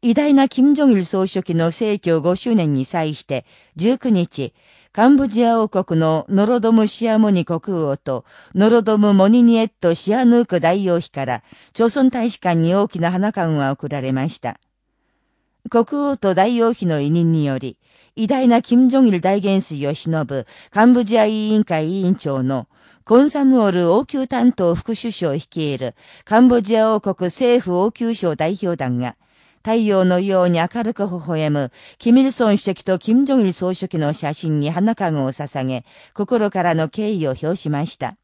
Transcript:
偉大な金正日総書記の逝去5周年に際して19日、カンボジア王国のノロドムシアモニ国王とノロドムモニニエットシアヌーク大王妃から朝鮮大使館に大きな花冠が贈られました。国王と大王妃の委任により、偉大な金正日大元帥を忍ぶカンボジア委員会委員長のコンサムオル王宮担当副首相を率いるカンボジア王国政府王宮省代表団が太陽のように明るく微笑む、キミルソン主席とキム・ジョギル総書記の写真に花籠を捧げ、心からの敬意を表しました。